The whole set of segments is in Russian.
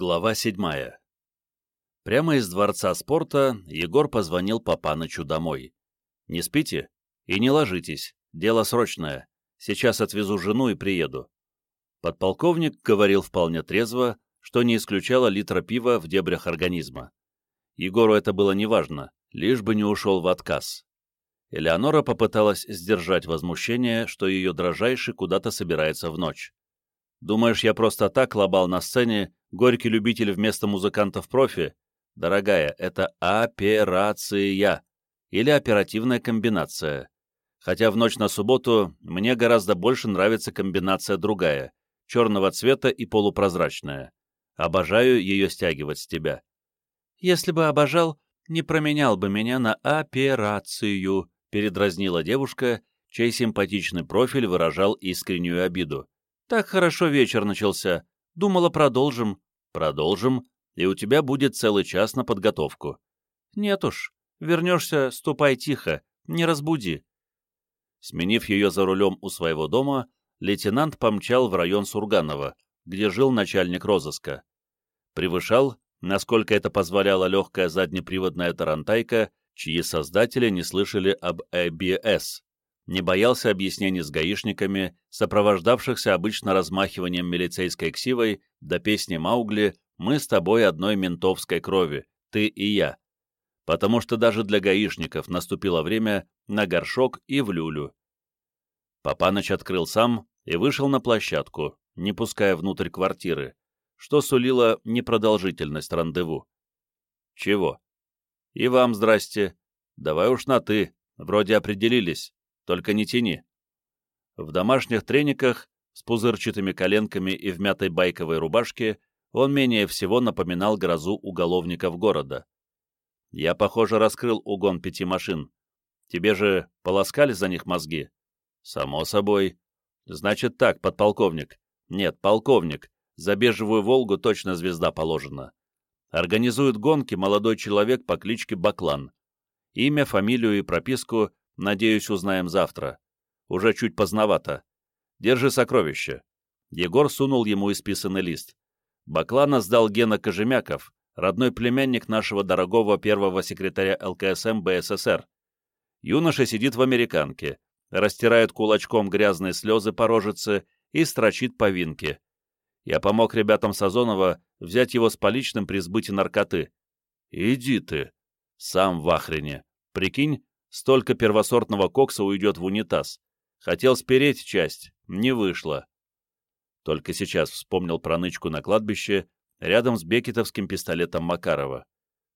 Глава седьмая. Прямо из дворца спорта Егор позвонил Папанычу домой. «Не спите? И не ложитесь. Дело срочное. Сейчас отвезу жену и приеду». Подполковник говорил вполне трезво, что не исключало литра пива в дебрях организма. Егору это было неважно, лишь бы не ушел в отказ. Элеонора попыталась сдержать возмущение, что ее дрожайший куда-то собирается в ночь. «Думаешь, я просто так лобал на сцене, горький любитель вместо музыкантов-профи? Дорогая, это операция или оперативная комбинация. Хотя в ночь на субботу мне гораздо больше нравится комбинация другая, черного цвета и полупрозрачная. Обожаю ее стягивать с тебя. Если бы обожал, не променял бы меня на операцию, передразнила девушка, чей симпатичный профиль выражал искреннюю обиду. Так хорошо вечер начался. Думала, продолжим. Продолжим, и у тебя будет целый час на подготовку. Нет уж, вернешься, ступай тихо, не разбуди. Сменив ее за рулем у своего дома, лейтенант помчал в район Сурганова, где жил начальник розыска. Превышал, насколько это позволяла легкая заднеприводная тарантайка, чьи создатели не слышали об ABS, не боялся объяснений с гаишниками, сопровождавшихся обычно размахиванием милицейской ксивой до песни Маугли «Мы с тобой одной ментовской крови, ты и я», потому что даже для гаишников наступило время на горшок и в люлю. Папаныч открыл сам и вышел на площадку, не пуская внутрь квартиры, что сулило непродолжительность рандеву. «Чего?» «И вам здрасте. Давай уж на «ты», вроде определились, только не тяни». В домашних трениках, с пузырчатыми коленками и в мятой байковой рубашке он менее всего напоминал грозу уголовников города. Я, похоже, раскрыл угон пяти машин. Тебе же полоскали за них мозги? Само собой. Значит так, подполковник. Нет, полковник. За бежевую «Волгу» точно звезда положена. Организует гонки молодой человек по кличке Баклан. Имя, фамилию и прописку, надеюсь, узнаем завтра. Уже чуть поздновато. Держи сокровище. Егор сунул ему исписанный лист. Баклана сдал Гена Кожемяков, родной племянник нашего дорогого первого секретаря ЛКСМ БССР. Юноша сидит в американке, растирает кулачком грязные слезы по рожице и строчит по винке. Я помог ребятам Сазонова взять его с поличным при сбытии наркоты. Иди ты. Сам в ахрене. Прикинь, столько первосортного кокса уйдет в унитаз. Хотел спереть часть, не вышло. Только сейчас вспомнил про нычку на кладбище рядом с бекетовским пистолетом Макарова.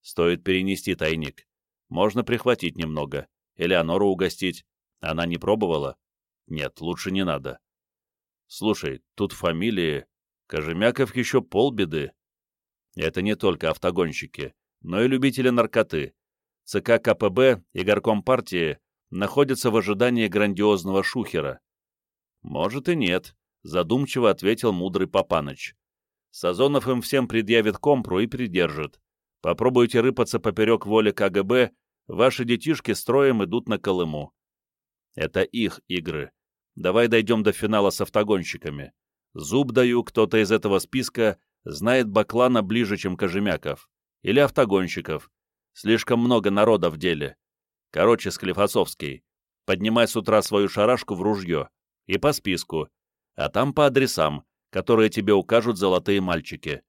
Стоит перенести тайник. Можно прихватить немного. Элеонору угостить. Она не пробовала? Нет, лучше не надо. Слушай, тут фамилии... Кожемяков еще полбеды. Это не только автогонщики, но и любители наркоты. ЦК КПБ и горком партии находятся в ожидании грандиозного шухера. Может и нет, задумчиво ответил мудрый Папаныч. Сазонов им всем предъявит компру и придержит. Попробуйте рыпаться поперек воли КГБ, ваши детишки строем идут на Колыму. Это их игры. Давай дойдем до финала с автогонщиками. Зуб даю, кто-то из этого списка знает Баклана ближе, чем Кожемяков. Или автогонщиков. Слишком много народа в деле. Короче, Склифосовский, поднимай с утра свою шарашку в ружье. И по списку. А там по адресам, которые тебе укажут золотые мальчики.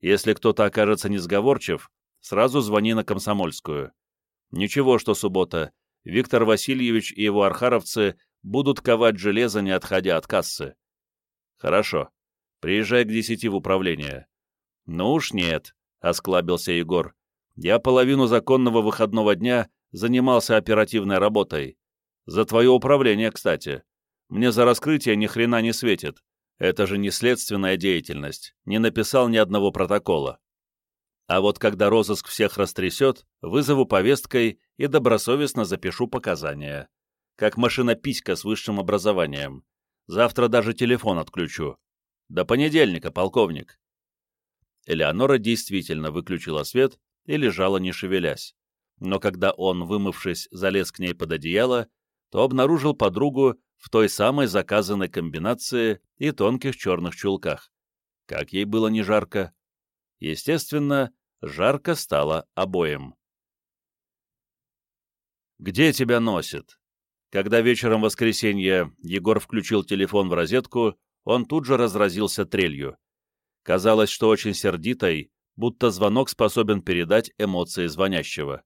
Если кто-то окажется несговорчив, сразу звони на Комсомольскую. Ничего, что суббота. Виктор Васильевич и его архаровцы будут ковать железо, не отходя от кассы. Хорошо. Приезжай к десяти в управление. Ну уж нет, — осклабился Егор. Я половину законного выходного дня занимался оперативной работой. За твое управление, кстати. Мне за раскрытие ни хрена не светит. Это же не следственная деятельность, не написал ни одного протокола. А вот когда розыск всех растрясет, вызову повесткой и добросовестно запишу показания. Как машина-писька с высшим образованием. Завтра даже телефон отключу. До понедельника, полковник. Элеонора действительно выключила свет и лежала не шевелясь. Но когда он, вымывшись, залез к ней под одеяло, то обнаружил подругу в той самой заказанной комбинации и тонких черных чулках. Как ей было не жарко. Естественно, жарко стало обоим. «Где тебя носит?» Когда вечером воскресенья Егор включил телефон в розетку, он тут же разразился трелью. Казалось, что очень сердитой, будто звонок способен передать эмоции звонящего.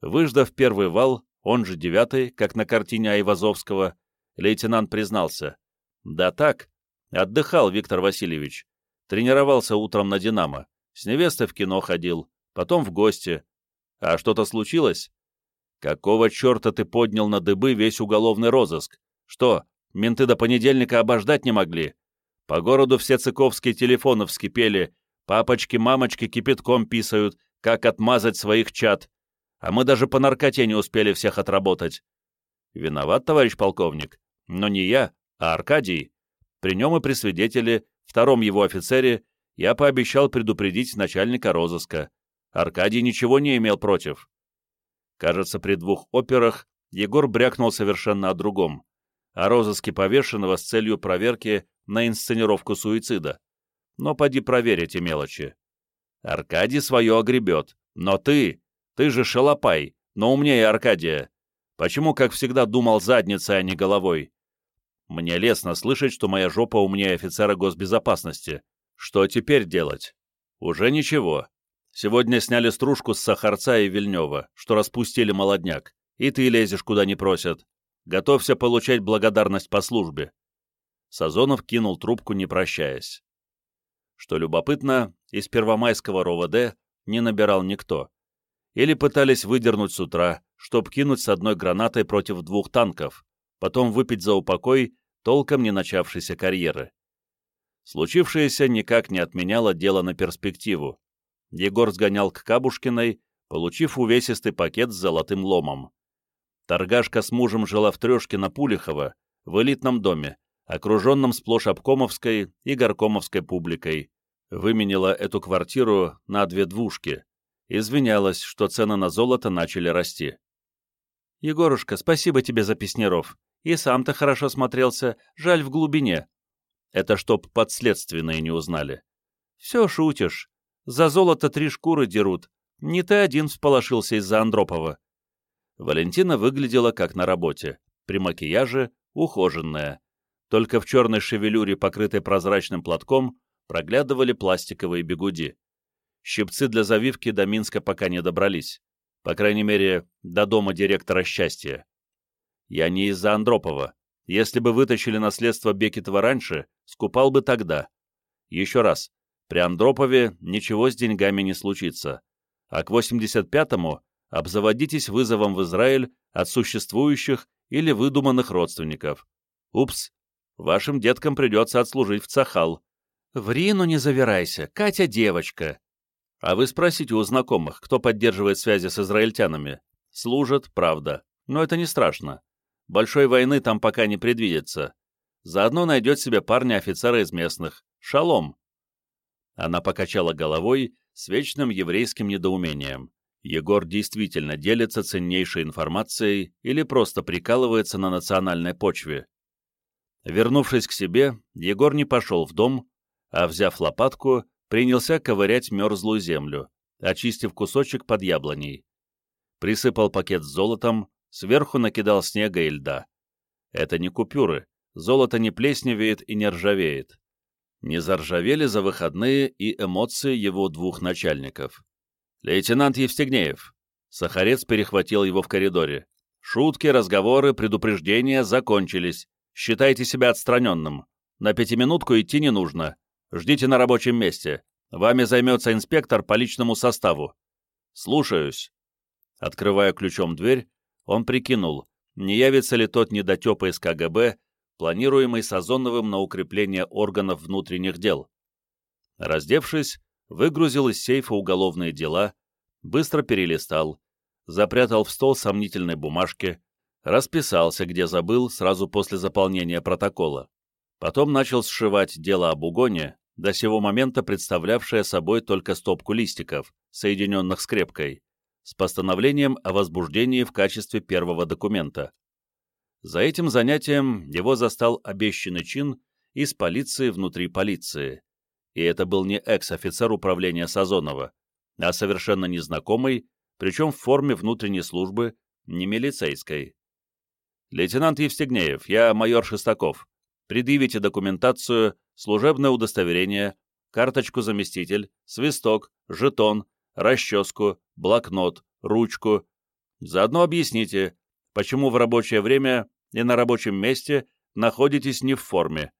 Выждав первый вал, он же девятый, как на картине Айвазовского, лейтенант признался. «Да так, отдыхал Виктор Васильевич. Тренировался утром на «Динамо», с невестой в кино ходил, потом в гости. А что-то случилось? Какого черта ты поднял на дыбы весь уголовный розыск? Что, менты до понедельника обождать не могли? По городу все цыковские телефоны вскипели, папочки-мамочки кипятком писают, как отмазать своих чад, а мы даже по наркоте не успели всех отработать. Виноват, товарищ полковник, но не я, а Аркадий. При нем и при свидетеле, втором его офицере, я пообещал предупредить начальника розыска. Аркадий ничего не имел против. Кажется, при двух операх Егор брякнул совершенно о другом, о розыске повешенного с целью проверки на инсценировку суицида. Но поди проверь эти мелочи. Аркадий свое огребет, но ты, ты же шалопай, но умнее Аркадия. Почему, как всегда, думал задницей, а не головой? Мне лестно слышать, что моя жопа умнее офицера госбезопасности. Что теперь делать? Уже ничего. Сегодня сняли стружку с Сахарца и Вильнева, что распустили молодняк, и ты лезешь, куда не просят. Готовься получать благодарность по службе». Сазонов кинул трубку, не прощаясь. Что любопытно, из Первомайского РОВД не набирал никто. Или пытались выдернуть с утра, чтоб кинуть с одной гранатой против двух танков, потом выпить за упокой толком не начавшейся карьеры. Случившееся никак не отменяло дело на перспективу. Егор сгонял к Кабушкиной, получив увесистый пакет с золотым ломом. Торгашка с мужем жила в трешке на Пулихово, в элитном доме, окруженном сплошь обкомовской и горкомовской публикой. Выменила эту квартиру на две двушки. Извинялась, что цены на золото начали расти. «Егорушка, спасибо тебе за песнеров. И сам-то хорошо смотрелся, жаль в глубине». Это чтоб подследственные не узнали. «Все шутишь. За золото три шкуры дерут. Не ты один всполошился из-за Андропова. Валентина выглядела как на работе, при макияже, ухоженная. Только в черной шевелюре, покрытой прозрачным платком, проглядывали пластиковые бегуди. Щипцы для завивки до Минска пока не добрались. По крайней мере, до дома директора счастья. Я не из-за Андропова. Если бы вытащили наследство Бекетова раньше, скупал бы тогда. Еще раз, при Андропове ничего с деньгами не случится, а к 85-му обзаводитесь вызовом в Израиль от существующих или выдуманных родственников. Упс, вашим деткам придется отслужить в Цахал. Ври, но не завирайся, Катя девочка. А вы спросите у знакомых, кто поддерживает связи с израильтянами. Служат, правда, но это не страшно. Большой войны там пока не предвидится. Заодно найдет себе парня-офицера из местных. Шалом. Она покачала головой с вечным еврейским недоумением. Егор действительно делится ценнейшей информацией или просто прикалывается на национальной почве. Вернувшись к себе, Егор не пошел в дом, а, взяв лопатку, принялся ковырять мерзлую землю, очистив кусочек под яблоней. Присыпал пакет с золотом, сверху накидал снега и льда. Это не купюры, золото не плесневеет и не ржавеет не заржавели за выходные и эмоции его двух начальников. «Лейтенант Евстигнеев!» Сахарец перехватил его в коридоре. «Шутки, разговоры, предупреждения закончились. Считайте себя отстраненным. На пятиминутку идти не нужно. Ждите на рабочем месте. Вами займется инспектор по личному составу. Слушаюсь». Открывая ключом дверь, он прикинул, не явится ли тот недотепа из КГБ планируемый Сазоновым на укрепление органов внутренних дел. Раздевшись, выгрузил из сейфа уголовные дела, быстро перелистал, запрятал в стол сомнительной бумажки, расписался, где забыл, сразу после заполнения протокола. Потом начал сшивать дело об угоне, до сего момента представлявшее собой только стопку листиков, соединенных скрепкой, с постановлением о возбуждении в качестве первого документа. За этим занятием его застал обещанный чин из полиции внутри полиции. и это был не экс-офицер управления Сазонова, а совершенно незнакомый, причем в форме внутренней службы, не милицейской. «Лейтенант Евстигнеев, я майор Шестаков. Предъявите документацию, служебное удостоверение, карточку заместитель, свисток, жетон, расческу, блокнот, ручку. Заодно объясните, почему в рабочее время и на рабочем месте находитесь не в форме.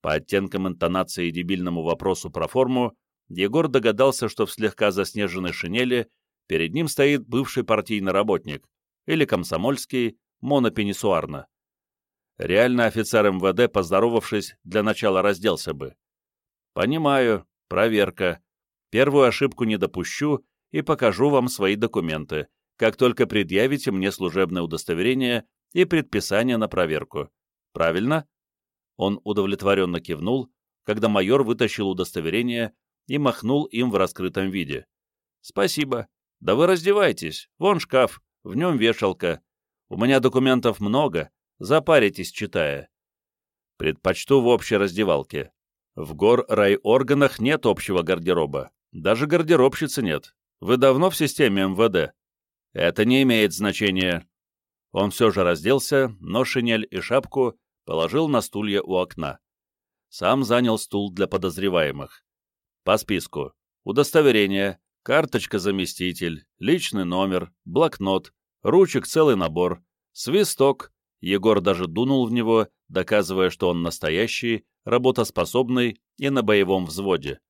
По оттенкам интонации и дебильному вопросу про форму, Егор догадался, что в слегка заснеженной шинели перед ним стоит бывший партийный работник или комсомольский, монопенисуарно. Реально офицер МВД, поздоровавшись, для начала разделся бы. «Понимаю, проверка. Первую ошибку не допущу и покажу вам свои документы, как только предъявите мне служебное удостоверение и предписание на проверку. Правильно?» Он удовлетворенно кивнул, когда майор вытащил удостоверение и махнул им в раскрытом виде. «Спасибо. Да вы раздевайтесь. Вон шкаф, в нем вешалка. У меня документов много, запаритесь, читая». «Предпочту в общей раздевалке. В гор райорганах нет общего гардероба. Даже гардеробщицы нет. Вы давно в системе МВД?» «Это не имеет значения». Он все же разделся, но шинель и шапку положил на стулья у окна. Сам занял стул для подозреваемых. По списку. Удостоверение, карточка-заместитель, личный номер, блокнот, ручек целый набор, свисток. Егор даже дунул в него, доказывая, что он настоящий, работоспособный и на боевом взводе.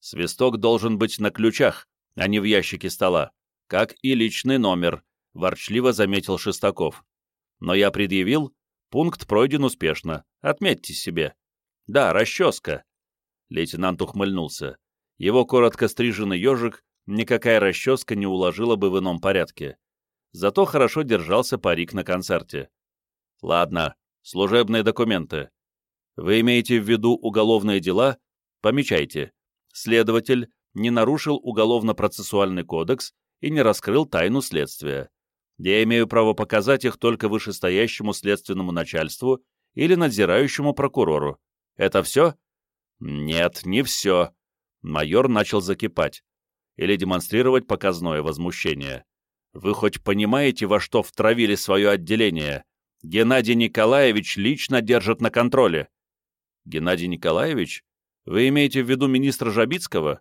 Свисток должен быть на ключах, а не в ящике стола, как и личный номер, ворчливо заметил Шестаков. Но я предъявил, Пункт пройден успешно. Отметьте себе. Да, расческа. Лейтенант ухмыльнулся. Его коротко стриженный ежик никакая расческа не уложила бы в ином порядке. Зато хорошо держался парик на концерте. Ладно, служебные документы. Вы имеете в виду уголовные дела? Помечайте. Следователь не нарушил уголовно-процессуальный кодекс и не раскрыл тайну следствия. Я имею право показать их только вышестоящему следственному начальству или надзирающему прокурору. Это все? Нет, не все. Майор начал закипать. Или демонстрировать показное возмущение. Вы хоть понимаете, во что втравили свое отделение? Геннадий Николаевич лично держит на контроле. Геннадий Николаевич? Вы имеете в виду министра Жабицкого?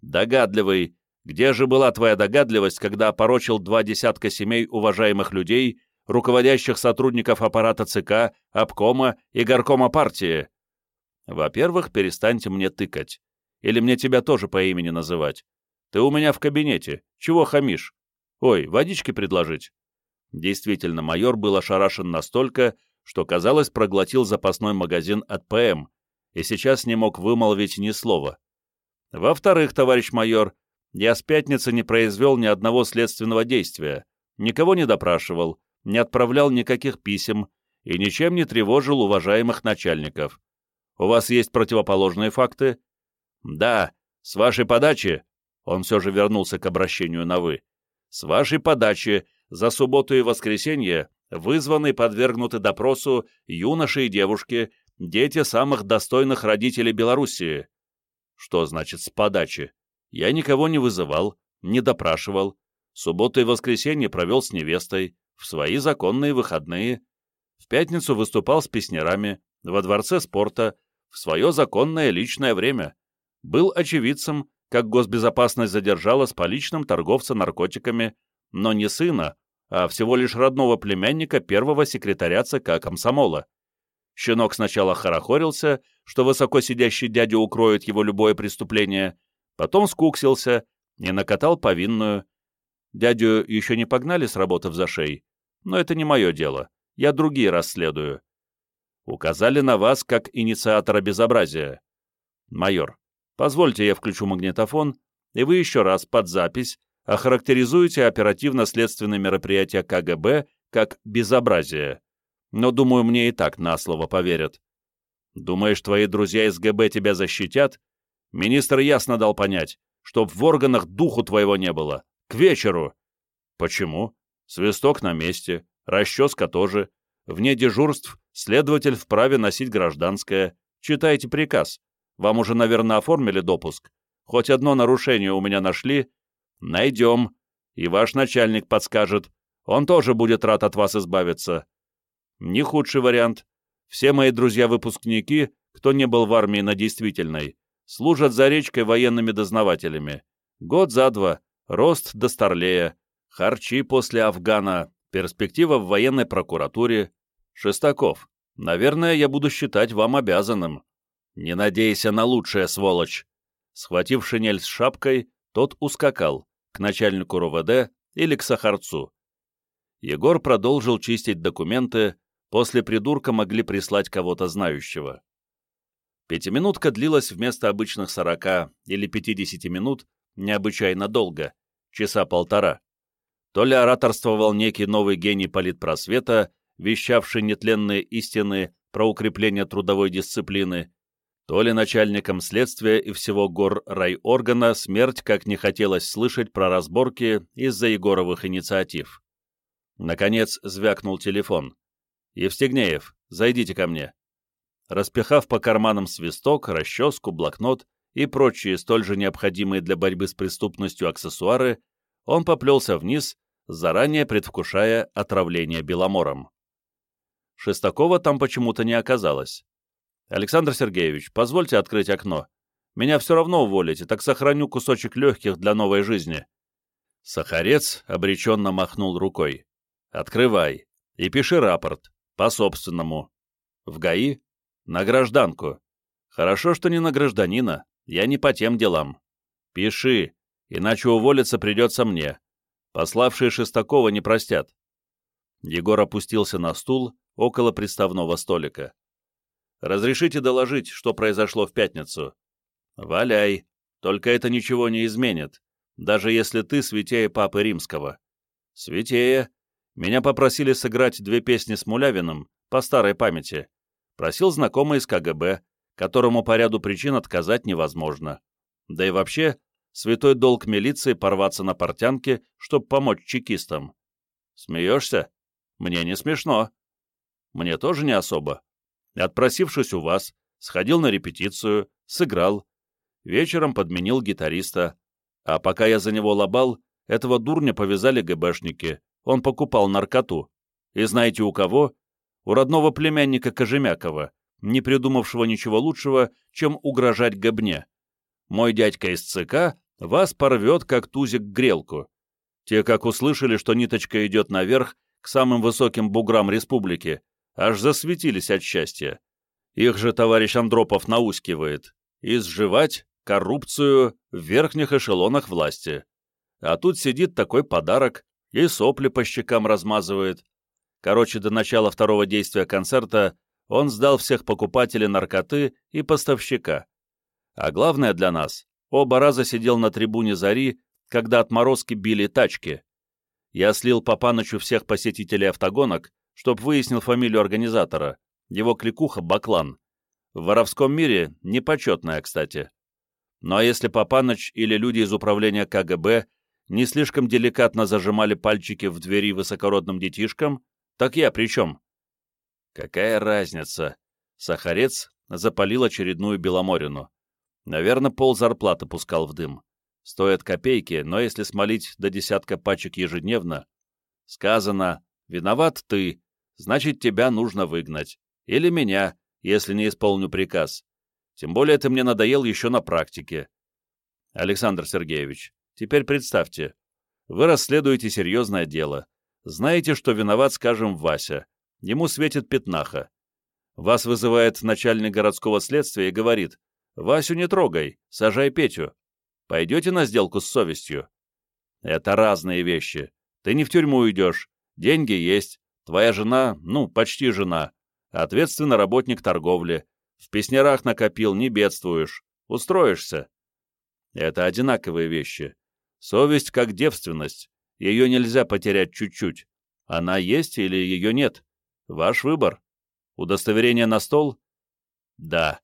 Догадливый, где же была твоя догадливость, когда опорочил два десятка семей уважаемых людей, руководящих сотрудников аппарата ЦК, обкома и горкома партии? Во-первых, перестаньте мне тыкать. Или мне тебя тоже по имени называть. Ты у меня в кабинете. Чего хамишь? Ой, водички предложить? Действительно, майор был ошарашен настолько, что, казалось, проглотил запасной магазин от ПМ и сейчас не мог вымолвить ни слова. Во-вторых, товарищ майор, я с пятницы не произвел ни одного следственного действия, никого не допрашивал, не отправлял никаких писем и ничем не тревожил уважаемых начальников. У вас есть противоположные факты? Да, с вашей подачи, он все же вернулся к обращению на «вы», с вашей подачи за субботу и воскресенье вызваны и подвергнуты допросу юноши и девушки, дети самых достойных родителей Белоруссии. Что значит «с подачи»? Я никого не вызывал, не допрашивал. Субботу и воскресенье провел с невестой, в свои законные выходные. В пятницу выступал с песнярами, во дворце спорта, в свое законное личное время. Был очевидцем, как госбезопасность задержала с поличным торговца наркотиками, но не сына, а всего лишь родного племянника первого секретаря ЦК комсомола. Щенок сначала хорохорился, что высоко сидящий дядя укроет его любое преступление, Потом скуксился и накатал повинную. Дядю еще не погнали с работы в зашей, но это не мое дело, я другие расследую. Указали на вас как инициатора безобразия. Майор, позвольте я включу магнитофон, и вы еще раз под запись охарактеризуете оперативно-следственные мероприятия КГБ как безобразие. Но, думаю, мне и так на слово поверят. Думаешь, твои друзья из ГБ тебя защитят Министр ясно дал понять, чтоб в органах духу твоего не было. К вечеру. Почему? Свисток на месте, расческа тоже. Вне дежурств следователь вправе носить гражданское. Читайте приказ. Вам уже, наверное, оформили допуск. Хоть одно нарушение у меня нашли? Найдем. И ваш начальник подскажет. Он тоже будет рад от вас избавиться. Не худший вариант. Все мои друзья-выпускники, кто не был в армии на действительной, служат за речкой военными дознавателями. Год за два, рост до старлея, харчи после Афгана, перспектива в военной прокуратуре. Шестаков, наверное, я буду считать вам обязанным. Не надейся на лучшее, сволочь. Схватив шинель с шапкой, тот ускакал к начальнику РОВД или к Сахарцу. Егор продолжил чистить документы, после придурка могли прислать кого-то знающего. Пятиминутка длилась вместо обычных сорока или пятидесяти минут необычайно долго, часа полтора. То ли ораторствовал некий новый гений политпросвета, вещавший нетленные истины про укрепление трудовой дисциплины, то ли начальником следствия и всего гор райоргана смерть как не хотелось слышать про разборки из-за Егоровых инициатив. Наконец звякнул телефон. «Евстигнеев, зайдите ко мне». Распихав по карманам свисток, расческу, блокнот и прочие столь же необходимые для борьбы с преступностью аксессуары, он поплелся вниз, заранее предвкушая отравление беломором. Шестакова там почему-то не оказалось. «Александр Сергеевич, позвольте открыть окно. Меня все равно уволите, так сохраню кусочек легких для новой жизни». Сахарец обреченно махнул рукой. «Открывай и пиши рапорт. По-собственному. В ГАИ? На гражданку. Хорошо, что не на гражданина. Я не по тем делам. Пиши, иначе уволиться придется мне. Пославшие Шестакова не простят. Егор опустился на стул около приставного столика. «Разрешите доложить, что произошло в пятницу?» «Валяй. Только это ничего не изменит, даже если ты святее Папы Римского». «Святее. Меня попросили сыграть две песни с Мулявиным, по старой памяти. Просил знакомый из КГБ, которому по ряду причин отказать невозможно. Да и вообще, святой долг милиции порваться на портянке, чтобы помочь чекистам. Смеешься? Мне не смешно. Мне тоже не особо. Отпросившись у вас, сходил на репетицию, сыграл. Вечером подменил гитариста. А пока я за него лобал, этого дурня повязали ГБшники, он покупал наркоту. И знаете у кого? У родного племянника Кожемякова, не придумавшего ничего лучшего, чем угрожать Гобне. Мой дядька из ЦК вас порвет, как тузик грелку. Те, как услышали, что ниточка идет наверх, к самым высоким буграм республики, аж засветились от счастья. Их же товарищ Андропов наускивает. Изживать коррупцию в верхних эшелонах власти. А тут сидит такой подарок, и сопли по щекам размазывает. Короче, до начала второго действия концерта он сдал всех покупателей наркоты и поставщика. А главное для нас, оба раза сидел на трибуне «Зари», когда отморозки били тачки. Я слил по Панычу всех посетителей автогонок, чтоб выяснил фамилию организатора. Его кликуха — Баклан. В воровском мире непочетная, кстати. Ну а если Папаныч или люди из управления КГБ не слишком деликатно зажимали пальчики в двери высокородным детишкам, так я при чем? Какая разница? Сахарец запалил очередную Беломорину. Наверное, пол зарплаты пускал в дым. Стоят копейки, но если смолить до десятка пачек ежедневно, сказано «Виноват ты, значит, тебя нужно выгнать. Или меня, если не исполню приказ. Тем более ты мне надоел еще на практике. Александр Сергеевич, Теперь представьте, вы расследуете серьезное дело. Знаете, что виноват, скажем, Вася. Ему светит пятнаха. Вас вызывает начальник городского следствия и говорит, «Васю не трогай, сажай Петю. Пойдете на сделку с совестью?» Это разные вещи. Ты не в тюрьму идешь, деньги есть, твоя жена, ну, почти жена, ответственный работник торговли, в песнярах накопил, не бедствуешь, устроишься. Это одинаковые вещи. Совесть как девственность. Ее нельзя потерять чуть-чуть. Она есть или ее нет? Ваш выбор. Удостоверение на стол? Да.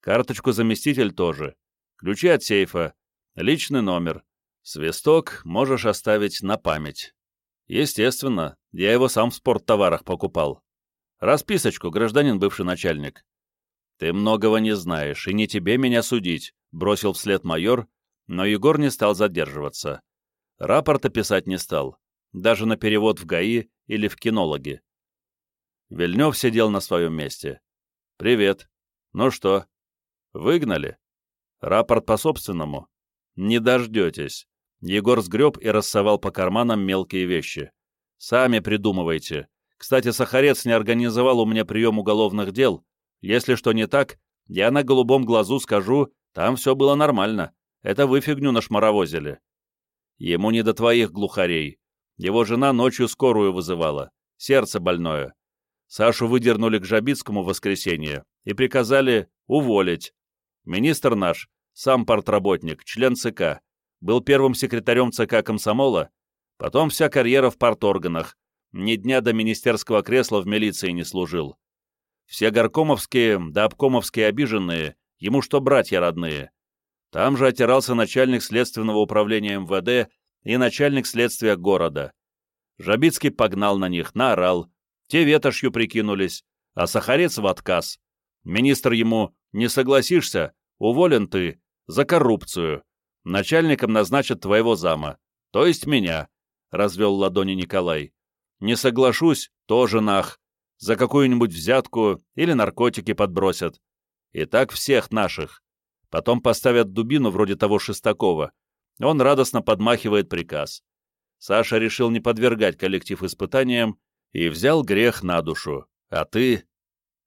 Карточку заместитель тоже. Ключи от сейфа. Личный номер. Свисток можешь оставить на память. Естественно, я его сам в спорттоварах покупал. Расписочку, гражданин бывший начальник. «Ты многого не знаешь, и не тебе меня судить», — бросил вслед майор, но Егор не стал задерживаться. Рапорта писать не стал, даже на перевод в ГАИ или в кинологи. Вильнев сидел на своем месте. «Привет. Ну что, выгнали? Рапорт по собственному? Не дождетесь». Егор сгреб и рассовал по карманам мелкие вещи. «Сами придумывайте. Кстати, Сахарец не организовал у меня прием уголовных дел. Если что не так, я на голубом глазу скажу, там все было нормально. Это вы фигню нашмаровозили. Ему не до твоих глухарей. Его жена ночью скорую вызывала. Сердце больное. Сашу выдернули к Жабицкому в воскресенье и приказали уволить. Министр наш, сам партработник, член ЦК, был первым секретарем ЦК комсомола, потом вся карьера в парторганах, ни дня до министерского кресла в милиции не служил. Все горкомовские да обкомовские обиженные, ему что братья родные. Там же отирался начальник следственного управления МВД и начальник следствия города. Жабицкий погнал на них, наорал. Те ветошью прикинулись, а Сахарец в отказ. Министр ему «Не согласишься? Уволен ты. За коррупцию. Начальником назначат твоего зама. То есть меня», — развел ладони Николай. «Не соглашусь, тоже нах. За какую-нибудь взятку или наркотики подбросят. И так всех наших. Потом поставят дубину вроде того Шестакова. Он радостно подмахивает приказ. Саша решил не подвергать коллектив испытаниям и взял грех на душу. А ты?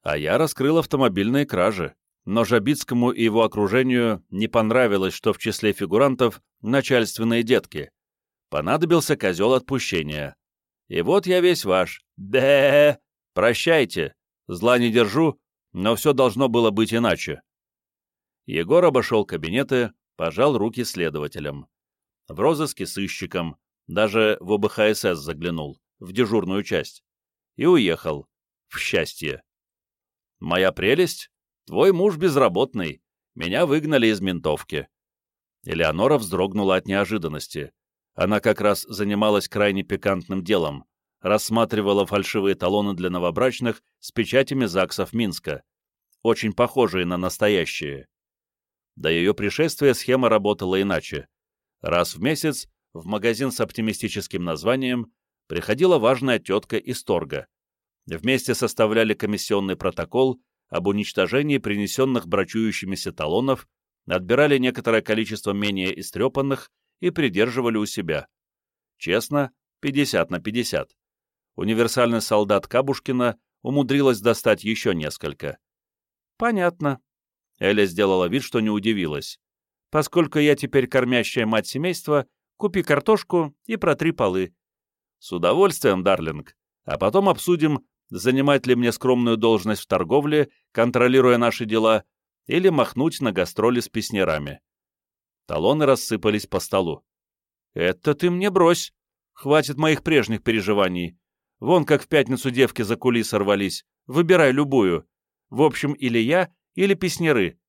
А я раскрыл автомобильные кражи. Но Жабицкому и его окружению не понравилось, что в числе фигурантов начальственные детки. Понадобился козел отпущения. И вот я весь ваш. Бе, Прощайте. Зла не держу, но все должно было быть иначе. Егор обошел кабинеты, пожал руки следователям. В розыске сыщиком, даже в ОБХСС заглянул, в дежурную часть. И уехал. В счастье. «Моя прелесть? Твой муж безработный. Меня выгнали из ментовки». Элеонора вздрогнула от неожиданности. Она как раз занималась крайне пикантным делом. Рассматривала фальшивые талоны для новобрачных с печатями ЗАГСов Минска. Очень похожие на настоящие. До ее пришествия схема работала иначе. Раз в месяц в магазин с оптимистическим названием приходила важная тетка из торга. Вместе составляли комиссионный протокол об уничтожении принесенных брачующимися талонов, отбирали некоторое количество менее истрепанных и придерживали у себя. Честно, 50 на 50. Универсальный солдат Кабушкина умудрилась достать еще несколько. «Понятно», Эля сделала вид, что не удивилась. «Поскольку я теперь кормящая мать семейства, купи картошку и протри полы». «С удовольствием, Дарлинг. А потом обсудим, занимать ли мне скромную должность в торговле, контролируя наши дела, или махнуть на гастроли с песнярами». Талоны рассыпались по столу. «Это ты мне брось. Хватит моих прежних переживаний. Вон как в пятницу девки за кулис рвались. Выбирай любую. В общем, или я, или песняры.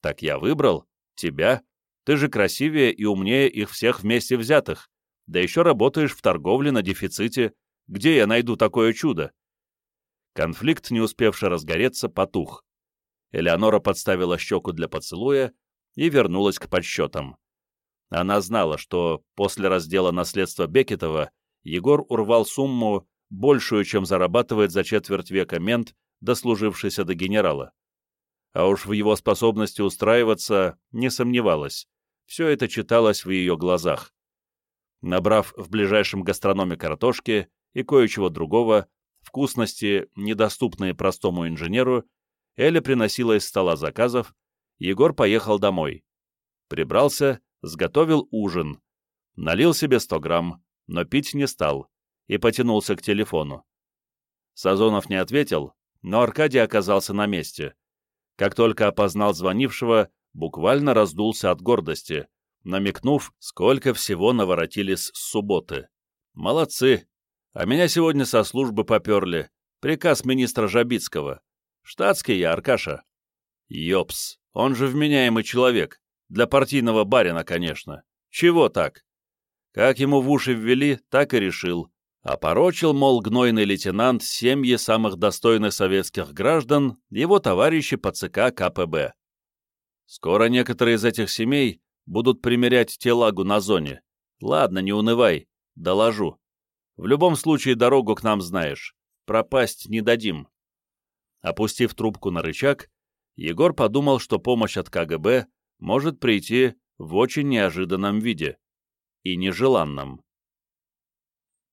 Так я выбрал. Тебя. Ты же красивее и умнее их всех вместе взятых. Да еще работаешь в торговле на дефиците. Где я найду такое чудо? Конфликт, не успевший разгореться, потух. Элеонора подставила щеку для поцелуя и вернулась к подсчетам. Она знала, что после раздела наследства Бекетова Егор урвал сумму, большую, чем зарабатывает за четверть века мент, дослужившийся до генерала а уж в его способности устраиваться не сомневалась. Все это читалось в ее глазах. Набрав в ближайшем гастрономе картошки и кое-чего другого, вкусности, недоступные простому инженеру, Эля приносила из стола заказов, Егор поехал домой. Прибрался, сготовил ужин, налил себе 100 грамм, но пить не стал, и потянулся к телефону. Сазонов не ответил, но Аркадий оказался на месте — как только опознал звонившего, буквально раздулся от гордости, намекнув, сколько всего наворотили с субботы. Молодцы. А меня сегодня со службы поперли. Приказ министра Жабицкого. Штатский я, Аркаша. Йопс, он же вменяемый человек. Для партийного барина, конечно. Чего так? Как ему в уши ввели, так и решил. Опорочил, мол, гнойный лейтенант семьи самых достойных советских граждан, его товарищи по ЦК КПБ. Скоро некоторые из этих семей будут примерять телагу на зоне. Ладно, не унывай, доложу. В любом случае дорогу к нам знаешь. Пропасть не дадим. Опустив трубку на рычаг, Егор подумал, что помощь от КГБ может прийти в очень неожиданном виде и нежеланном.